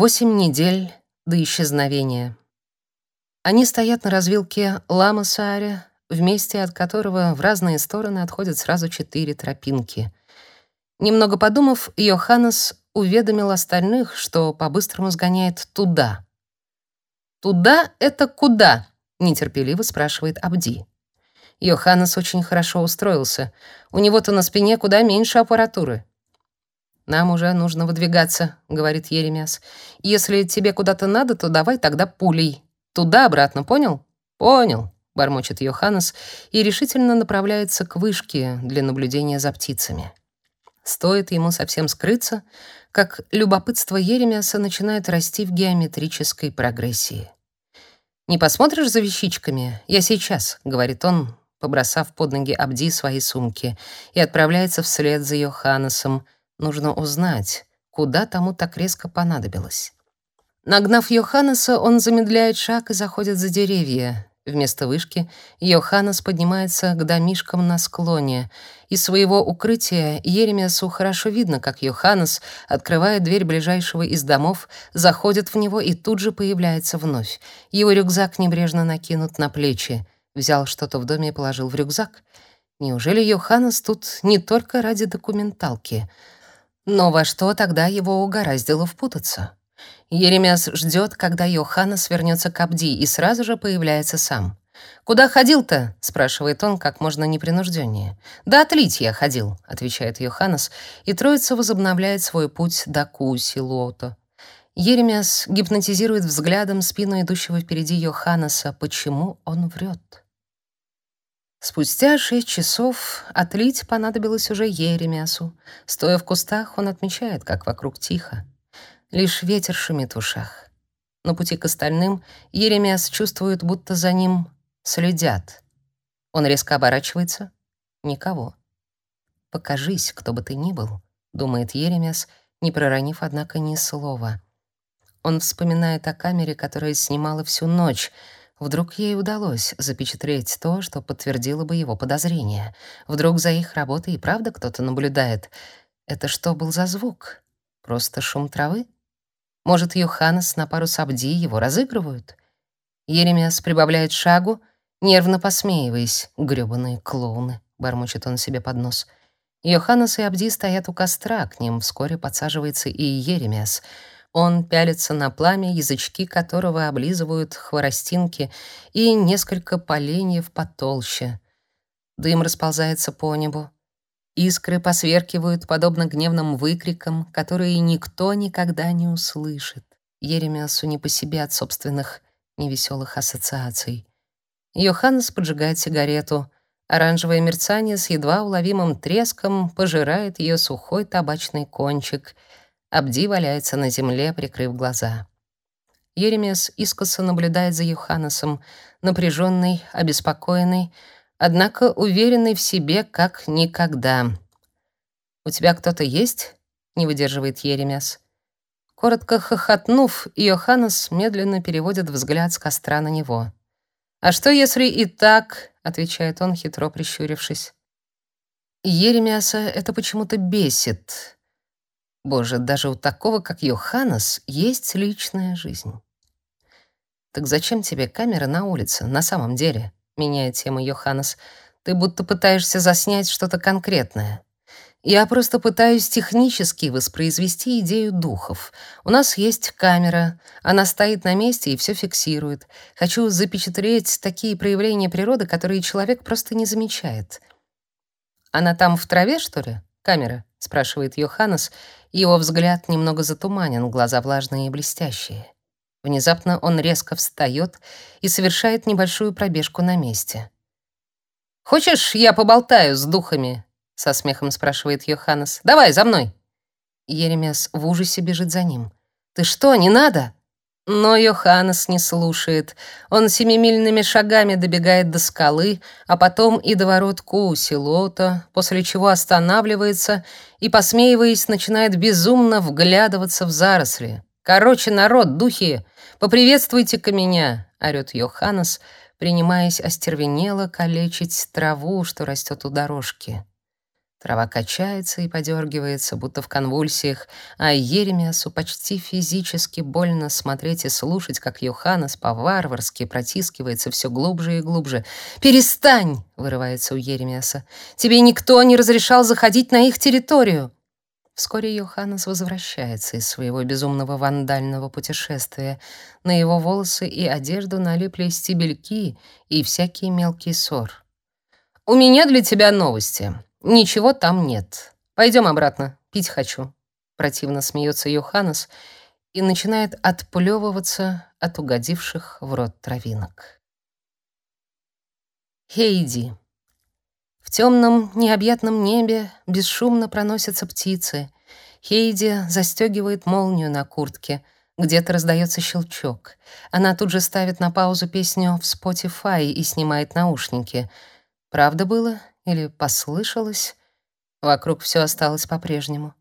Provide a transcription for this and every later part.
Восемь недель до исчезновения. Они стоят на развилке Ламасааре, в месте от которого в разные стороны отходят сразу четыре тропинки. Немного подумав, Йоханнес уведомил остальных, что по-быстрому сгоняет туда. «Туда — это куда?» — нетерпеливо спрашивает Абди. Йоханнес очень хорошо устроился. У него-то на спине куда меньше аппаратуры. «Нам уже нужно выдвигаться», — говорит Еремяс. «Если тебе куда-то надо, то давай тогда пулей. Туда-обратно, понял?» «Понял», — бормочет Йоханнес и решительно направляется к вышке для наблюдения за птицами. Стоит ему совсем скрыться, как любопытство Еремяса начинает расти в геометрической прогрессии. «Не посмотришь за вещичками? Я сейчас», — говорит он, побросав под ноги Абди свои сумки, и отправляется вслед за Йоханнесом — Нужно узнать, куда тому так резко понадобилось. Нагнав Йоханнеса, он замедляет шаг и заходит за деревья. Вместо вышки Йоханнес поднимается к домишкам на склоне. Из своего укрытия Еремиасу хорошо видно, как Йоханнес, открывая дверь ближайшего из домов, заходит в него и тут же появляется вновь. Его рюкзак небрежно накинут на плечи. Взял что-то в доме и положил в рюкзак. Неужели Йоханнес тут не только ради документалки — но во что тогда его угораздило впутаться? Еремяс ждет, когда Йоханна свернется к Абди, и сразу же появляется сам. «Куда ходил-то?» — спрашивает он как можно непринужденнее. «Да отлить я ходил», — отвечает Йоханнес, и троица возобновляет свой путь до Кусилото. Еремяс гипнотизирует взглядом спину идущего впереди Йоханнеса. Почему он врет? Спустя шесть часов отлить понадобилось уже Еремясу. Стоя в кустах, он отмечает, как вокруг тихо. Лишь ветер шумит в ушах. На пути к остальным Еремяс чувствует, будто за ним следят. Он резко оборачивается. Никого. «Покажись, кто бы ты ни был», — думает Еремяс, не проронив, однако, ни слова. Он вспоминает о камере, которая снимала всю ночь — Вдруг ей удалось запечатлеть то, что подтвердило бы его подозрения. Вдруг за их работой и правда кто-то наблюдает. Это что был за звук? Просто шум травы? Может, Йоханнес на пару с Абди его разыгрывают? Еремиас прибавляет шагу, нервно посмеиваясь. «Грёбаные клоуны», — бормочет он себе под нос. Йоханнес и Абди стоят у костра, к ним вскоре подсаживается и Еремиас — он пялится на пламя, язычки которого облизывают хворостинки и несколько поленьев потолще. Дым расползается по небу. Искры посверкивают, подобно гневным выкрикам, которые никто никогда не услышит. Еремиасу не по себе от собственных невеселых ассоциаций. Йоханнес поджигает сигарету. Оранжевое мерцание с едва уловимым треском пожирает ее сухой табачный кончик — Абди валяется на земле, прикрыв глаза. Еремес искоса наблюдает за Йоханнесом, напряженный, обеспокоенный, однако уверенный в себе как никогда. «У тебя кто-то есть?» — не выдерживает Еремес. Коротко хохотнув, Йоханнес медленно переводит взгляд с костра на него. «А что, если и так?» — отвечает он, хитро прищурившись. Еремиаса это почему-то бесит. Боже, даже у такого, как Йоханнес, есть личная жизнь. Так зачем тебе камера на улице, на самом деле? Меняет тему Йоханнес. Ты будто пытаешься заснять что-то конкретное. Я просто пытаюсь технически воспроизвести идею духов. У нас есть камера, она стоит на месте и все фиксирует. Хочу запечатлеть такие проявления природы, которые человек просто не замечает. Она там в траве, что ли? Камера, спрашивает Йоханнес его взгляд немного затуманен, глаза влажные и блестящие. Внезапно он резко встает и совершает небольшую пробежку на месте. «Хочешь, я поболтаю с духами?» — со смехом спрашивает Йоханнес. «Давай, за мной!» Еремес в ужасе бежит за ним. «Ты что, не надо?» Но Йоханнес не слушает. Он семимильными шагами добегает до скалы, а потом и до ворот Куусилота, после чего останавливается и, посмеиваясь, начинает безумно вглядываться в заросли. «Короче, народ, духи, поприветствуйте-ка меня!» — орёт Йоханнес, принимаясь остервенело калечить траву, что растет у дорожки. Трава качается и подергивается, будто в конвульсиях, а Еремиасу почти физически больно смотреть и слушать, как Йоханнес по-варварски протискивается все глубже и глубже. «Перестань!» — вырывается у Еремиаса. «Тебе никто не разрешал заходить на их территорию!» Вскоре Йоханнес возвращается из своего безумного вандального путешествия. На его волосы и одежду налипли стебельки и всякий мелкий ссор. «У меня для тебя новости. Ничего там нет. Пойдем обратно. Пить хочу». Противно смеется Йоханнес и начинает отплевываться от угодивших в рот травинок. Хейди. В темном необъятном небе бесшумно проносятся птицы. Хейди застегивает молнию на куртке. Где-то раздается щелчок. Она тут же ставит на паузу песню в Spotify и снимает наушники. Правда было или послышалось? Вокруг все осталось по-прежнему.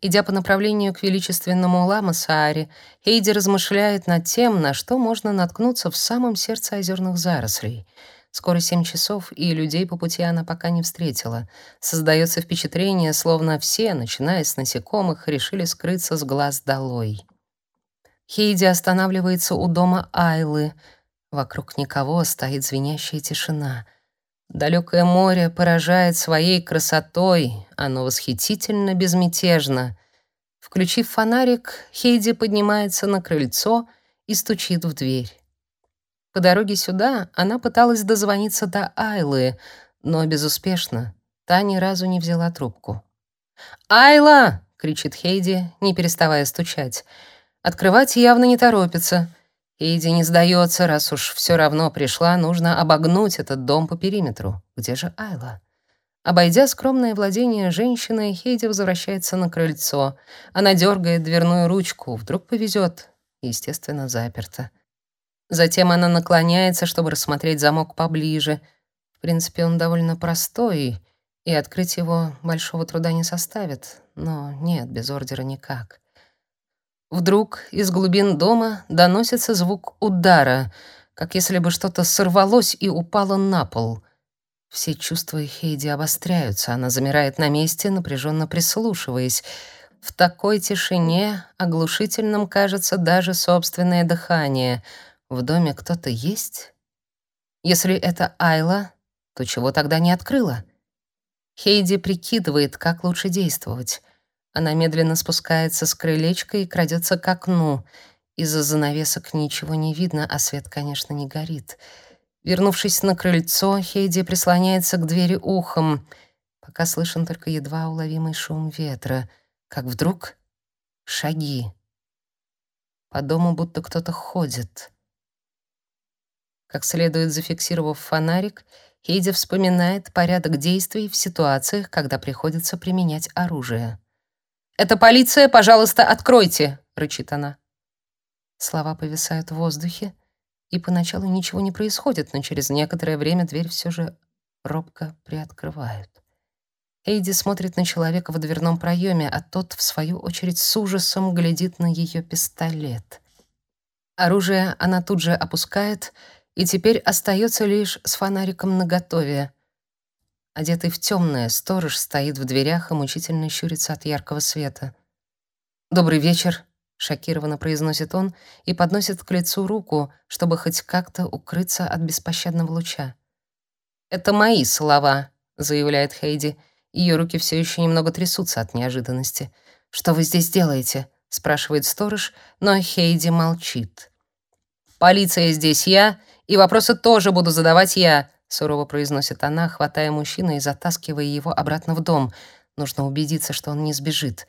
Идя по направлению к величественному Лама-Сааре, Хейди размышляет над тем, на что можно наткнуться в самом сердце озерных зарослей — Скоро семь часов, и людей по пути она пока не встретила. Создается впечатление, словно все, начиная с насекомых, решили скрыться с глаз долой. Хейди останавливается у дома Айлы. Вокруг никого стоит звенящая тишина. Далекое море поражает своей красотой, оно восхитительно безмятежно. Включив фонарик, Хейди поднимается на крыльцо и стучит в дверь. По дороге сюда она пыталась дозвониться до Айлы, но безуспешно. Та ни разу не взяла трубку. «Айла!» — кричит Хейди, не переставая стучать. Открывать явно не торопится. Хейди не сдается, раз уж все равно пришла, нужно обогнуть этот дом по периметру. Где же Айла? Обойдя скромное владение женщины, Хейди возвращается на крыльцо. Она дергает дверную ручку. Вдруг повезет. Естественно, заперто. Затем она наклоняется, чтобы рассмотреть замок поближе. В принципе, он довольно простой, и открыть его большого труда не составит. Но нет, без ордера никак. Вдруг из глубин дома доносится звук удара, как если бы что-то сорвалось и упало на пол. Все чувства Хейди обостряются, она замирает на месте, напряженно прислушиваясь. В такой тишине оглушительным кажется даже собственное дыхание — в доме кто-то есть? Если это Айла, то чего тогда не открыла? Хейди прикидывает, как лучше действовать. Она медленно спускается с крылечка и крадется к окну. Из-за занавесок ничего не видно, а свет, конечно, не горит. Вернувшись на крыльцо, Хейди прислоняется к двери ухом, пока слышен только едва уловимый шум ветра, как вдруг шаги. По дому будто кто-то ходит. Как следует зафиксировав фонарик, Хейди вспоминает порядок действий в ситуациях, когда приходится применять оружие. «Это полиция, пожалуйста, откройте!» — рычит она. Слова повисают в воздухе, и поначалу ничего не происходит, но через некоторое время дверь все же робко приоткрывают. Эйди смотрит на человека в дверном проеме, а тот, в свою очередь, с ужасом глядит на ее пистолет. Оружие она тут же опускает — и теперь остается лишь с фонариком наготове. Одетый в темное, сторож стоит в дверях и мучительно щурится от яркого света. «Добрый вечер», — шокированно произносит он и подносит к лицу руку, чтобы хоть как-то укрыться от беспощадного луча. «Это мои слова», — заявляет Хейди. Ее руки все еще немного трясутся от неожиданности. «Что вы здесь делаете?» — спрашивает сторож, но Хейди молчит. «Полиция здесь я, и вопросы тоже буду задавать я», — сурово произносит она, хватая мужчину и затаскивая его обратно в дом. Нужно убедиться, что он не сбежит.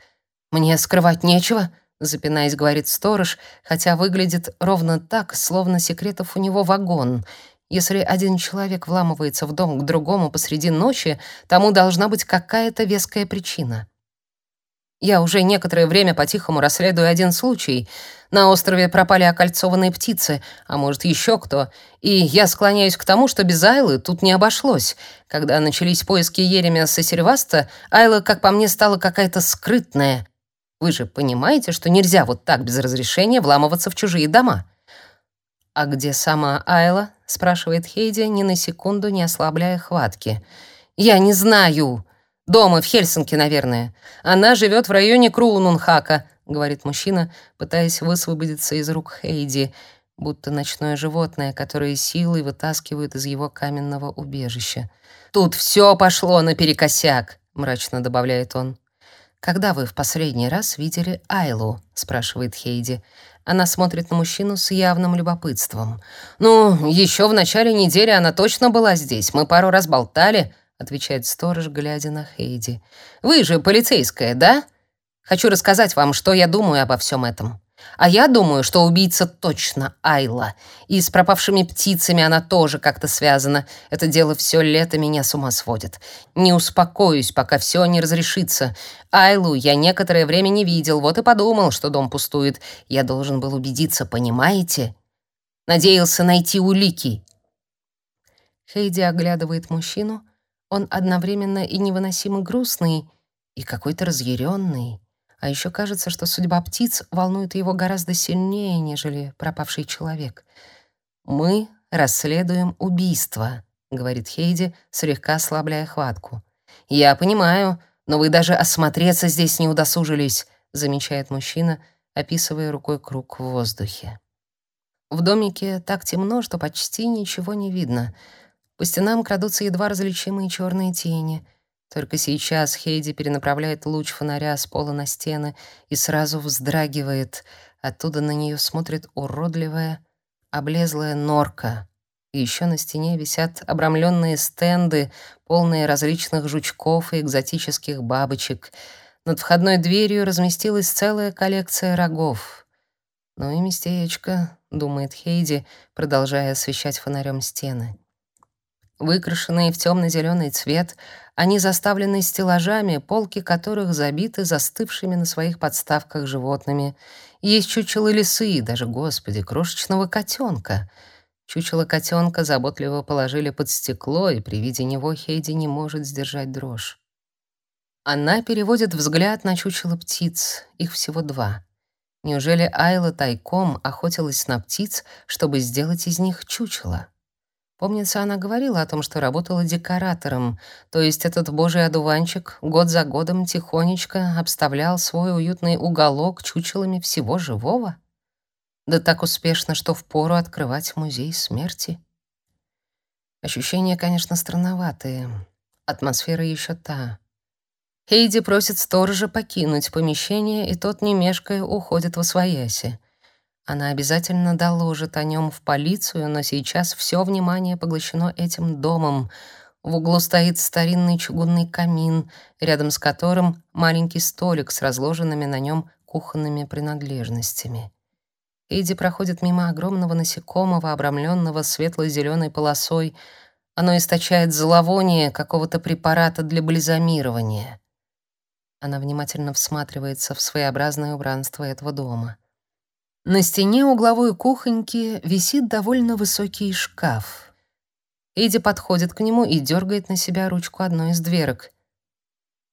«Мне скрывать нечего», — запинаясь, говорит сторож, хотя выглядит ровно так, словно секретов у него вагон. Если один человек вламывается в дом к другому посреди ночи, тому должна быть какая-то веская причина. Я уже некоторое время по-тихому расследую один случай. На острове пропали окольцованные птицы, а может, еще кто. И я склоняюсь к тому, что без Айлы тут не обошлось. Когда начались поиски Еремиаса Сильваста, Айла, как по мне, стала какая-то скрытная. Вы же понимаете, что нельзя вот так без разрешения вламываться в чужие дома. «А где сама Айла?» — спрашивает Хейди, ни на секунду не ослабляя хватки. «Я не знаю!» Дома, в Хельсинки, наверное. Она живет в районе Круунунхака», — говорит мужчина, пытаясь высвободиться из рук Хейди, будто ночное животное, которое силой вытаскивают из его каменного убежища. «Тут все пошло наперекосяк», — мрачно добавляет он. «Когда вы в последний раз видели Айлу?» — спрашивает Хейди. Она смотрит на мужчину с явным любопытством. «Ну, еще в начале недели она точно была здесь. Мы пару раз болтали», — отвечает сторож, глядя на Хейди. «Вы же полицейская, да? Хочу рассказать вам, что я думаю обо всем этом». А я думаю, что убийца точно Айла. И с пропавшими птицами она тоже как-то связана. Это дело все лето меня с ума сводит. Не успокоюсь, пока все не разрешится. Айлу я некоторое время не видел, вот и подумал, что дом пустует. Я должен был убедиться, понимаете? Надеялся найти улики. Хейди оглядывает мужчину. Он одновременно и невыносимо грустный, и какой-то разъяренный. А еще кажется, что судьба птиц волнует его гораздо сильнее, нежели пропавший человек. «Мы расследуем убийство», — говорит Хейди, слегка ослабляя хватку. «Я понимаю, но вы даже осмотреться здесь не удосужились», — замечает мужчина, описывая рукой круг в воздухе. В домике так темно, что почти ничего не видно. По стенам крадутся едва различимые черные тени — только сейчас Хейди перенаправляет луч фонаря с пола на стены и сразу вздрагивает. Оттуда на нее смотрит уродливая, облезлая норка. И еще на стене висят обрамленные стенды, полные различных жучков и экзотических бабочек. Над входной дверью разместилась целая коллекция рогов. «Ну и местечко», — думает Хейди, продолжая освещать фонарем стены. Выкрашенные в темно-зеленый цвет, они заставлены стеллажами, полки которых забиты застывшими на своих подставках животными. Есть чучело лисы, даже, господи, крошечного котенка. Чучело котенка заботливо положили под стекло, и при виде него Хейди не может сдержать дрожь. Она переводит взгляд на чучело птиц, их всего два. Неужели Айла тайком охотилась на птиц, чтобы сделать из них чучело? Помнится, она говорила о том, что работала декоратором, то есть этот божий одуванчик год за годом тихонечко обставлял свой уютный уголок чучелами всего живого. Да так успешно, что впору открывать музей смерти. Ощущения, конечно, странноватые. Атмосфера еще та. Хейди просит сторожа покинуть помещение, и тот, не мешкая, уходит во свояси. Она обязательно доложит о нем в полицию, но сейчас все внимание поглощено этим домом. В углу стоит старинный чугунный камин, рядом с которым маленький столик с разложенными на нем кухонными принадлежностями. Эйди проходит мимо огромного насекомого, обрамленного светло-зеленой полосой. Оно источает зловоние какого-то препарата для бальзамирования. Она внимательно всматривается в своеобразное убранство этого дома. На стене угловой кухоньки висит довольно высокий шкаф. Эдди подходит к нему и дергает на себя ручку одной из дверок.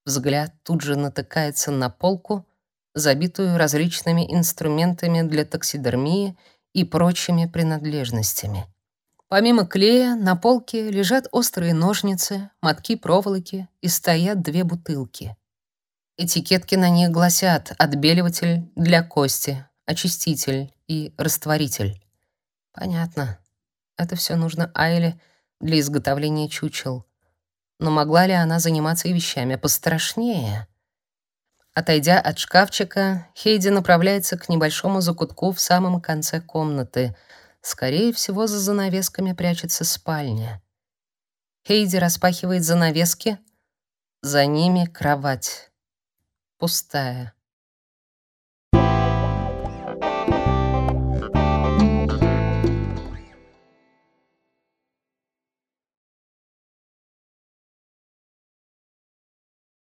Взгляд тут же натыкается на полку, забитую различными инструментами для таксидермии и прочими принадлежностями. Помимо клея на полке лежат острые ножницы, мотки проволоки и стоят две бутылки. Этикетки на них гласят «Отбеливатель для кости», очиститель и растворитель. Понятно. Это все нужно Айле для изготовления чучел. Но могла ли она заниматься и вещами пострашнее? Отойдя от шкафчика, Хейди направляется к небольшому закутку в самом конце комнаты. Скорее всего, за занавесками прячется спальня. Хейди распахивает занавески. За ними кровать. Пустая.